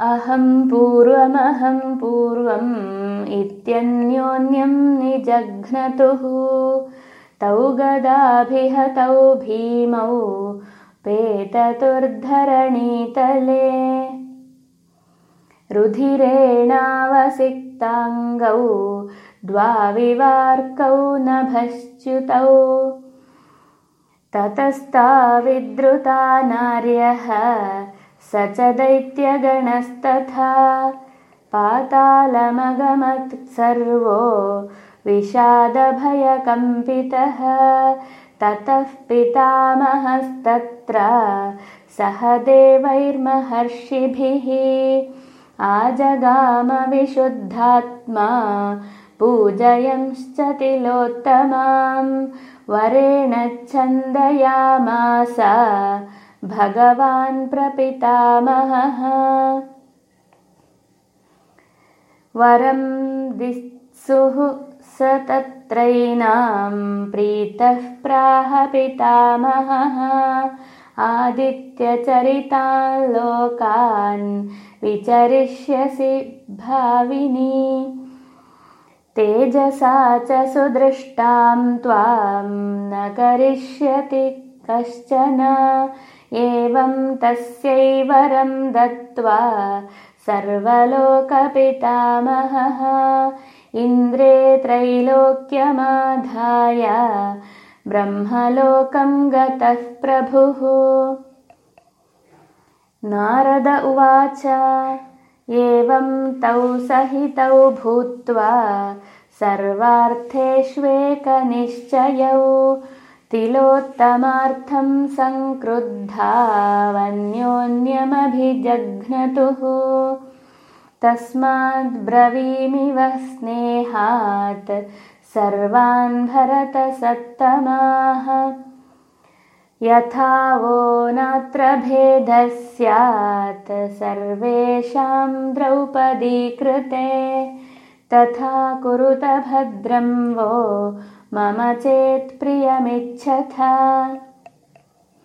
अहं पूर्वमहं पूर्वम् इत्यन्योन्यं निजघ्नतुः। तौ गदाभिहतौ भीमौ पेततुर्धरणीतले रुधिरेणावसिक्ताङ्गौ द्वाविवार्कौ नभश्च्युतौ। ततस्ताविद्रुता नार्यः स च दैत्यगणस्तथा पातालमगमत् सर्वो विषादभयकम्पितः। ततः पितामहस्तत्र सह देवैर्महर्षिभिः आजगामविशुद्धात्मा पूजयंश्च तिलोत्तमां। वरेण छन्दयामास भगवान् प्रपितामहः। वरं दित्सुः स तत्रैनां प्रीतः प्राह पितामहः। आदित्यचरितान् लोकान् विचरिष्यसि भाविनी। तेजसा च सुदृष्टां त्वां न करिष्यति कश्चन एवं तस्यैवरं दत्त्वा सर्वलोकपितामहः। इन्द्रे त्रैलोक्यमाधाय ब्रह्मलोकं गतः प्रभुः। नारद उवाच एवं तौ सहितौ भूत्वा सर्वार्थेष्वेकनिश्चयौ तिलोत्तमार्थं सङ्क्रुद्धावन्योन्यमभिजघ्नतुः तस्माद्ब्रवीमिव स्नेहात् सर्वान् भरतसत्तमाः। यथा वो नात्र भेदः स्यात् सर्वेषां द्रौपदीकृते। तथा कुरुत भद्रं वो मम चेत्प्रियमिच्छथा